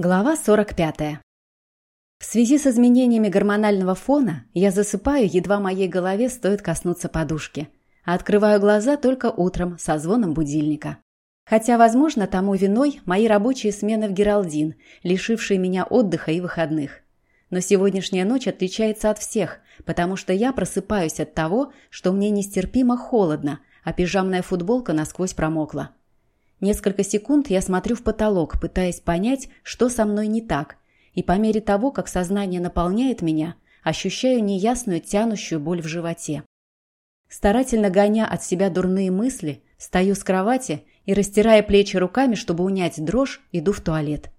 Глава 45. В связи с изменениями гормонального фона я засыпаю, едва моей голове стоит коснуться подушки, а открываю глаза только утром со звоном будильника. Хотя, возможно, тому виной мои рабочие смены в Гералдин, лишившие меня отдыха и выходных. Но сегодняшняя ночь отличается от всех, потому что я просыпаюсь от того, что мне нестерпимо холодно, а пижамная футболка насквозь промокла. Несколько секунд я смотрю в потолок, пытаясь понять, что со мной не так, и по мере того, как сознание наполняет меня, ощущаю неясную тянущую боль в животе. Старательно гоня от себя дурные мысли, стою с кровати и, растирая плечи руками, чтобы унять дрожь, иду в туалет.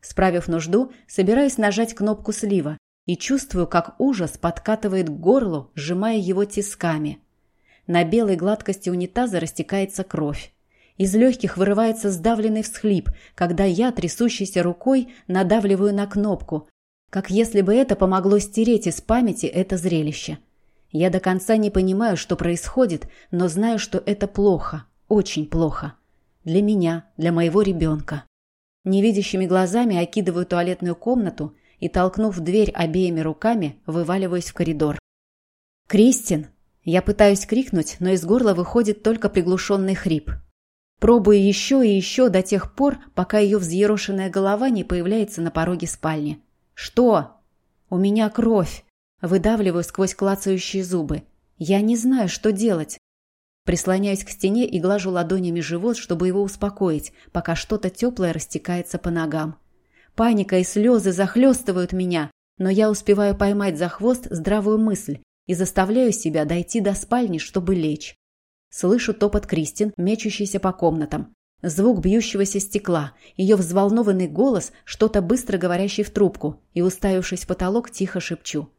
Справив нужду, собираюсь нажать кнопку слива и чувствую, как ужас подкатывает к горлу, сжимая его тисками. На белой гладкости унитаза растекается кровь. Из легких вырывается сдавленный всхлип, когда я, трясущейся рукой, надавливаю на кнопку, как если бы это помогло стереть из памяти это зрелище. Я до конца не понимаю, что происходит, но знаю, что это плохо, очень плохо. Для меня, для моего ребенка. Невидящими глазами окидываю туалетную комнату и, толкнув дверь обеими руками, вываливаюсь в коридор. «Кристин!» Я пытаюсь крикнуть, но из горла выходит только приглушенный хрип. Пробую еще и еще до тех пор, пока ее взъерошенная голова не появляется на пороге спальни. «Что?» «У меня кровь!» Выдавливаю сквозь клацающие зубы. «Я не знаю, что делать!» Прислоняюсь к стене и глажу ладонями живот, чтобы его успокоить, пока что-то теплое растекается по ногам. Паника и слезы захлестывают меня, но я успеваю поймать за хвост здравую мысль и заставляю себя дойти до спальни, чтобы лечь. Слышу топот Кристин, мечущийся по комнатам. Звук бьющегося стекла, ее взволнованный голос, что-то быстро говорящий в трубку, и, уставившись в потолок, тихо шепчу.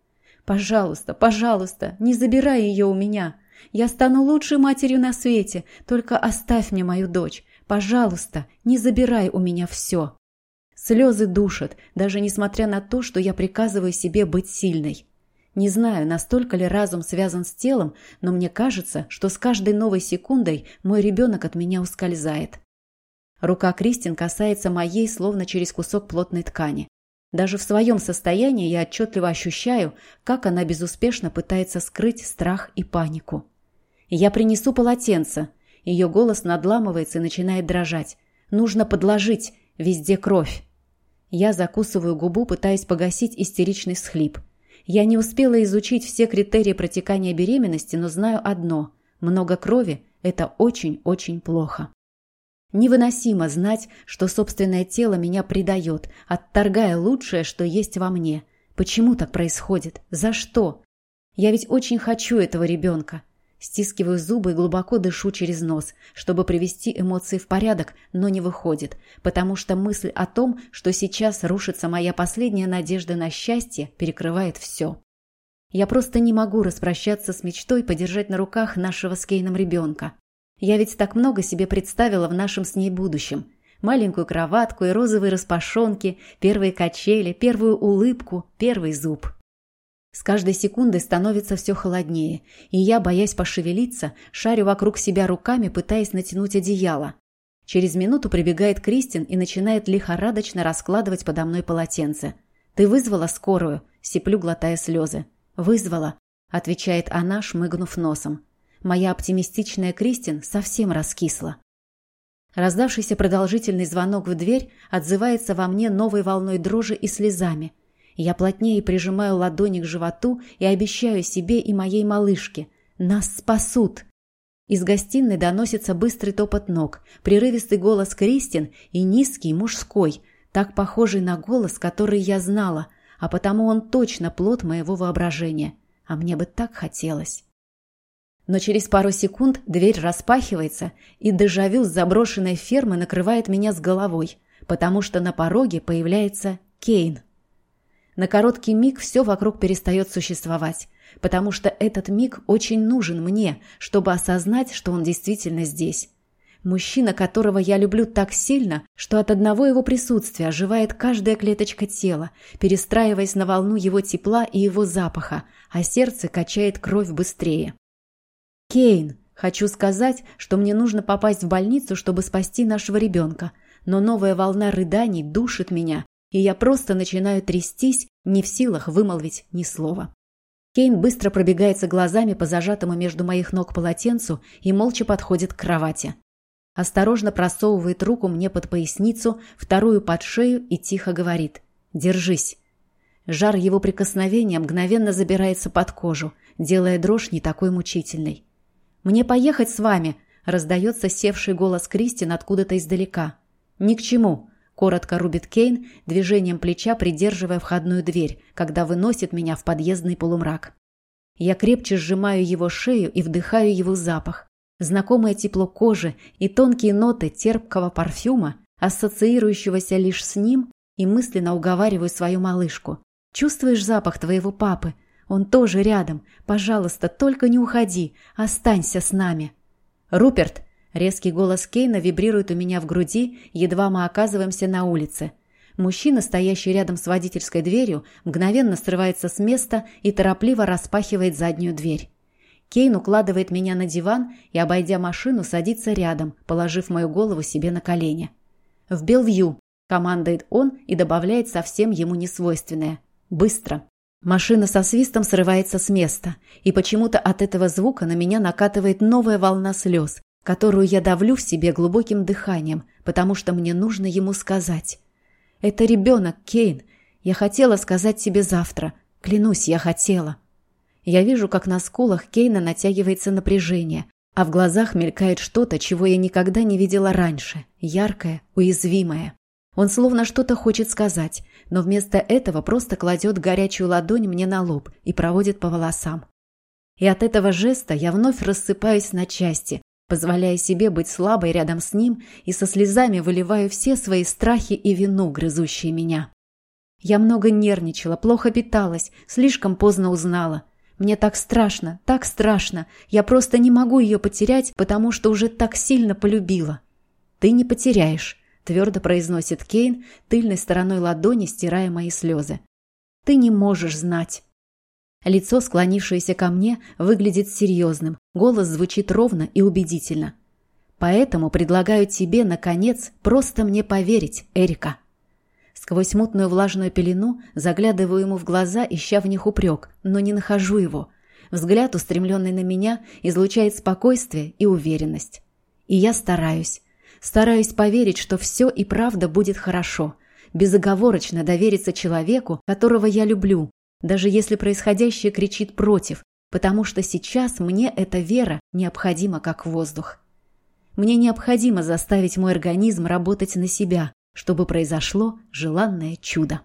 «Пожалуйста, пожалуйста, не забирай ее у меня. Я стану лучшей матерью на свете, только оставь мне мою дочь. Пожалуйста, не забирай у меня все». Слезы душат, даже несмотря на то, что я приказываю себе быть сильной. Не знаю, настолько ли разум связан с телом, но мне кажется, что с каждой новой секундой мой ребенок от меня ускользает. Рука Кристин касается моей, словно через кусок плотной ткани. Даже в своем состоянии я отчетливо ощущаю, как она безуспешно пытается скрыть страх и панику. «Я принесу полотенце». Ее голос надламывается и начинает дрожать. «Нужно подложить. Везде кровь». Я закусываю губу, пытаясь погасить истеричный всхлип. Я не успела изучить все критерии протекания беременности, но знаю одно – много крови – это очень-очень плохо. Невыносимо знать, что собственное тело меня предает, отторгая лучшее, что есть во мне. Почему так происходит? За что? Я ведь очень хочу этого ребенка. Стискиваю зубы и глубоко дышу через нос, чтобы привести эмоции в порядок, но не выходит, потому что мысль о том, что сейчас рушится моя последняя надежда на счастье, перекрывает все. Я просто не могу распрощаться с мечтой подержать на руках нашего с Кейном ребенка. Я ведь так много себе представила в нашем с ней будущем. Маленькую кроватку и розовые распашонки, первые качели, первую улыбку, первый зуб. С каждой секундой становится все холоднее, и я, боясь пошевелиться, шарю вокруг себя руками, пытаясь натянуть одеяло. Через минуту прибегает Кристин и начинает лихорадочно раскладывать подо мной полотенце. «Ты вызвала скорую?» – сиплю, глотая слезы. «Вызвала», – отвечает она, шмыгнув носом. Моя оптимистичная Кристин совсем раскисла. Раздавшийся продолжительный звонок в дверь отзывается во мне новой волной дрожи и слезами – я плотнее прижимаю ладони к животу и обещаю себе и моей малышке. Нас спасут. Из гостиной доносится быстрый топот ног, прерывистый голос Кристин и низкий мужской, так похожий на голос, который я знала, а потому он точно плод моего воображения. А мне бы так хотелось. Но через пару секунд дверь распахивается, и дежавю с заброшенной фермы накрывает меня с головой, потому что на пороге появляется Кейн. На короткий миг все вокруг перестает существовать, потому что этот миг очень нужен мне, чтобы осознать, что он действительно здесь. Мужчина, которого я люблю так сильно, что от одного его присутствия оживает каждая клеточка тела, перестраиваясь на волну его тепла и его запаха, а сердце качает кровь быстрее. «Кейн, хочу сказать, что мне нужно попасть в больницу, чтобы спасти нашего ребенка, но новая волна рыданий душит меня, и я просто начинаю трястись, не в силах вымолвить ни слова. Кейн быстро пробегается глазами по зажатому между моих ног полотенцу и молча подходит к кровати. Осторожно просовывает руку мне под поясницу, вторую под шею и тихо говорит «Держись». Жар его прикосновения мгновенно забирается под кожу, делая дрожь не такой мучительной. «Мне поехать с вами?» – раздается севший голос Кристин откуда-то издалека. «Ни к чему», – коротко рубит Кейн, движением плеча придерживая входную дверь, когда выносит меня в подъездный полумрак. Я крепче сжимаю его шею и вдыхаю его запах. Знакомое тепло кожи и тонкие ноты терпкого парфюма, ассоциирующегося лишь с ним, и мысленно уговариваю свою малышку. «Чувствуешь запах твоего папы? Он тоже рядом. Пожалуйста, только не уходи. Останься с нами». «Руперт!» Резкий голос Кейна вибрирует у меня в груди, едва мы оказываемся на улице. Мужчина, стоящий рядом с водительской дверью, мгновенно срывается с места и торопливо распахивает заднюю дверь. Кейн укладывает меня на диван и, обойдя машину, садится рядом, положив мою голову себе на колени. «В Белвью», — командует он и добавляет совсем ему несвойственное. «Быстро». Машина со свистом срывается с места, и почему-то от этого звука на меня накатывает новая волна слез, которую я давлю в себе глубоким дыханием, потому что мне нужно ему сказать. «Это ребенок, Кейн. Я хотела сказать тебе завтра. Клянусь, я хотела». Я вижу, как на скулах Кейна натягивается напряжение, а в глазах мелькает что-то, чего я никогда не видела раньше, яркое, уязвимое. Он словно что-то хочет сказать, но вместо этого просто кладет горячую ладонь мне на лоб и проводит по волосам. И от этого жеста я вновь рассыпаюсь на части, позволяя себе быть слабой рядом с ним и со слезами выливаю все свои страхи и вину, грызущие меня. Я много нервничала, плохо питалась, слишком поздно узнала. Мне так страшно, так страшно. Я просто не могу ее потерять, потому что уже так сильно полюбила. Ты не потеряешь твердо произносит Кейн, тыльной стороной ладони стирая мои слезы. «Ты не можешь знать». Лицо, склонившееся ко мне, выглядит серьезным, голос звучит ровно и убедительно. «Поэтому предлагаю тебе, наконец, просто мне поверить, Эрика». Сквозь мутную влажную пелену заглядываю ему в глаза, ища в них упрек, но не нахожу его. Взгляд, устремленный на меня, излучает спокойствие и уверенность. И я стараюсь. Стараюсь поверить, что все и правда будет хорошо. Безоговорочно довериться человеку, которого я люблю, даже если происходящее кричит против, потому что сейчас мне эта вера необходима как воздух. Мне необходимо заставить мой организм работать на себя, чтобы произошло желанное чудо.